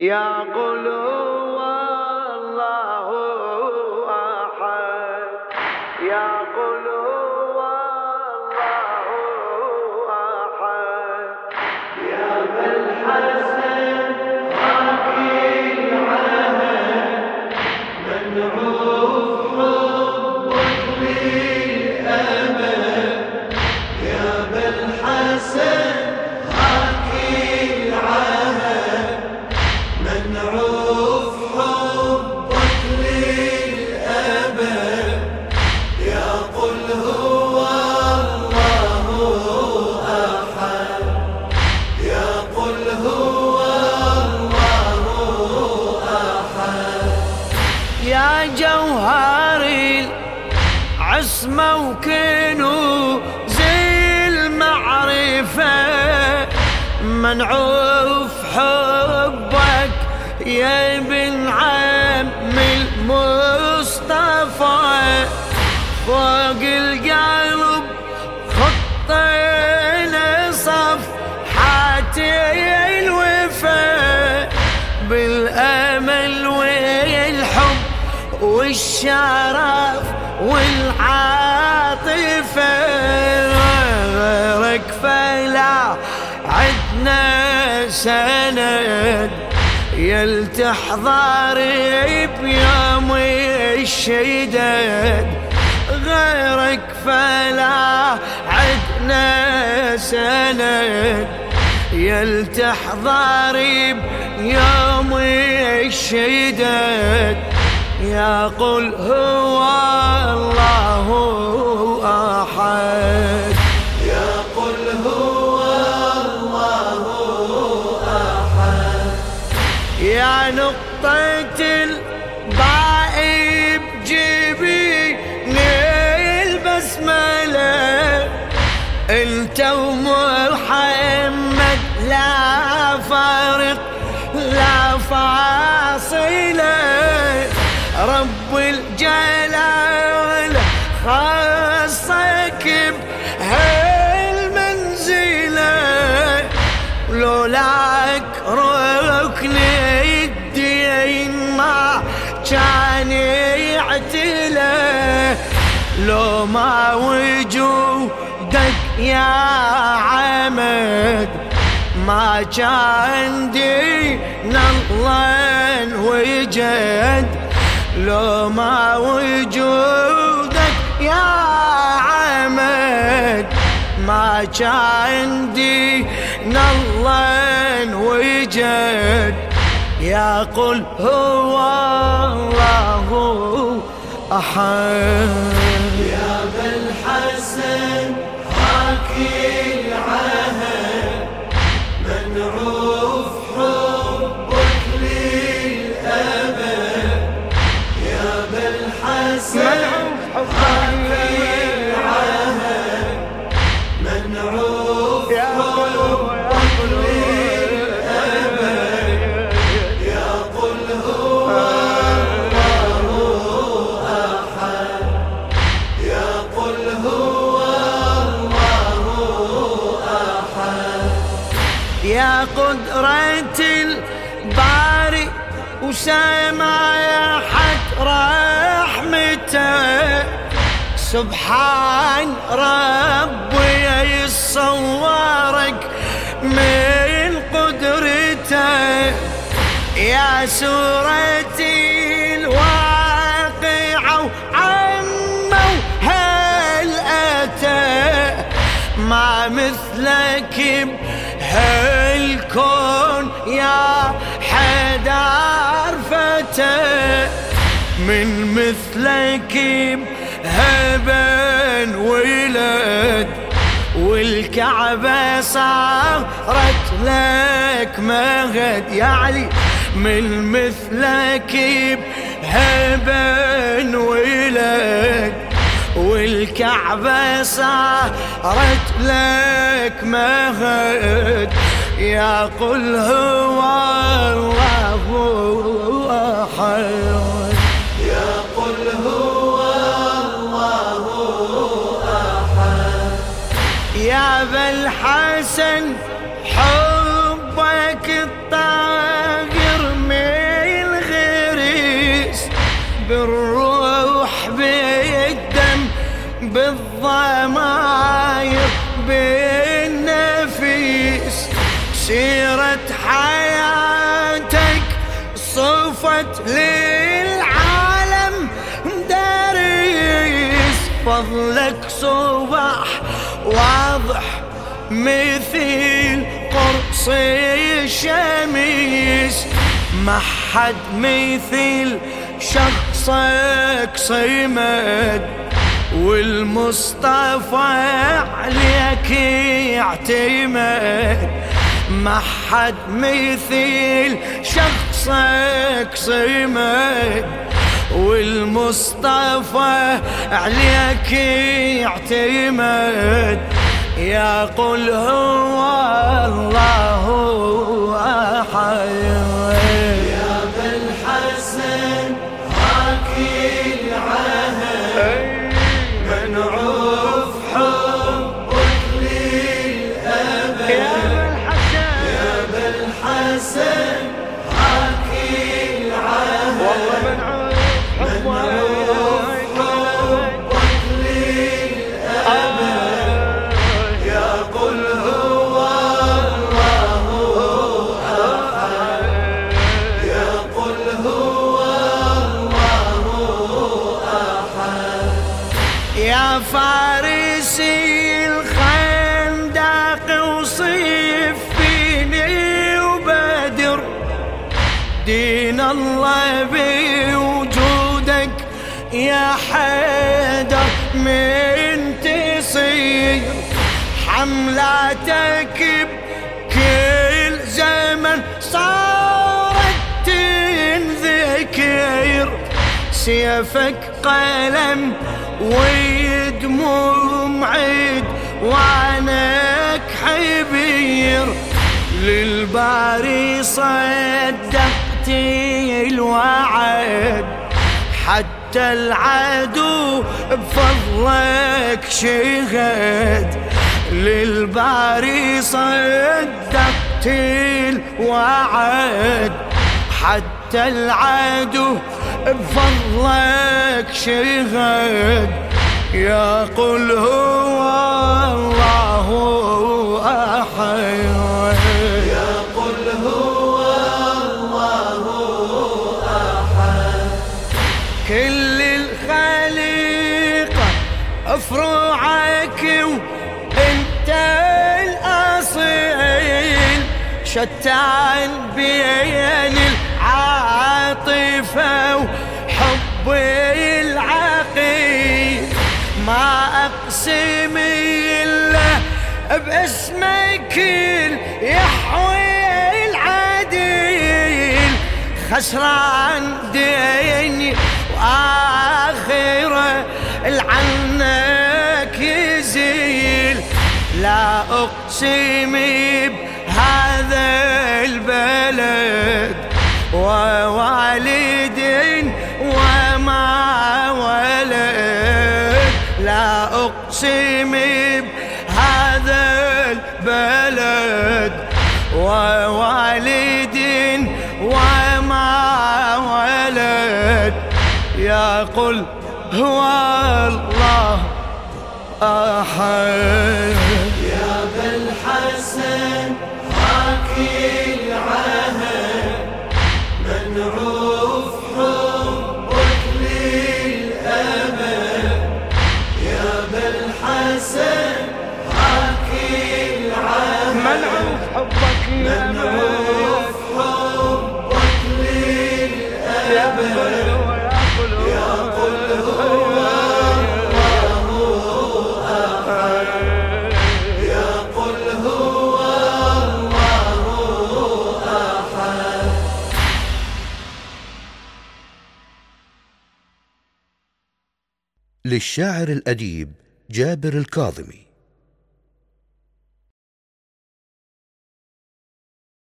يا قل وكنوز المعرفة. منعوف حبك يا ابن عم المصطفى. فوق القلب خطينا صفحاتي الوفا. بالأمل والحب والشرف والعاطفة غيرك فلا عدنا سند. يلتحضر بيوم الشدد غيرك فلا عدنا سند. يلتحضر بيوم الشدد يا قل هو الله نقطة الضاء بجبين البسملة انت ومحمد لا فارق لا فاصلة. رب الجلال خاصك بهالمنزلة. لولاك لو ما وجودك يا عمد ما كان دين الله وجد. لو ما وجودك يا عمد ما كان دين الله وجد. يا قل هو الله. أحد. يا بالحسن حكي العهد. منعوف حبك للأبد. يا حكي قدرة الباري وسماحة رحمته. سبحان ربي يصورك من قدرته. يا سورتي الواقعة وعمه هل أتى؟ ما مثلك بهالكون يا حدار فتى من مثلك بهبن ولد والكعبة صارت لك مهد يا علي من مثلك بهبن ولد والكعبة صارت لك مهد يا قل هو الله أحد. يا قل هو الله أحد. يا بالحسن حبك صفت للعالم داريس فضلك صباح واضح مثيل قرص الشميس. ما حد مثيل شخصك صمد والمصطفى عليك يعتمد. ما حد مثيل شخصك صمد والمصطفى عليك يعتمد. يا قل هو الله أحد. دين الله بوجودك يا حيدر من تصير حملاتك بكل زمن صارت تنذكر سيفك قلم ويدمو معيد وعنك حبير للباري صدقت الوعد. حتى العدو بفضلك شهد. للباري صدقت الوعد. حتى العدو بفضلك شهد. يا قل هو شتان بين العاطفة وحب العقيل ما أقسم إلا باسمك يحوي العديل. خسران ديني وآخرة العنك يزيل لا أقسم ووالد وما ولد. لا أقسم بهذا البلد. ووالد وما ولد. يا قل هو الله أحد. يا بالحسن بالحسن حاكي العهد منعوف حبك حبك للأبد للشاعر الأديب جابر الكاظمي.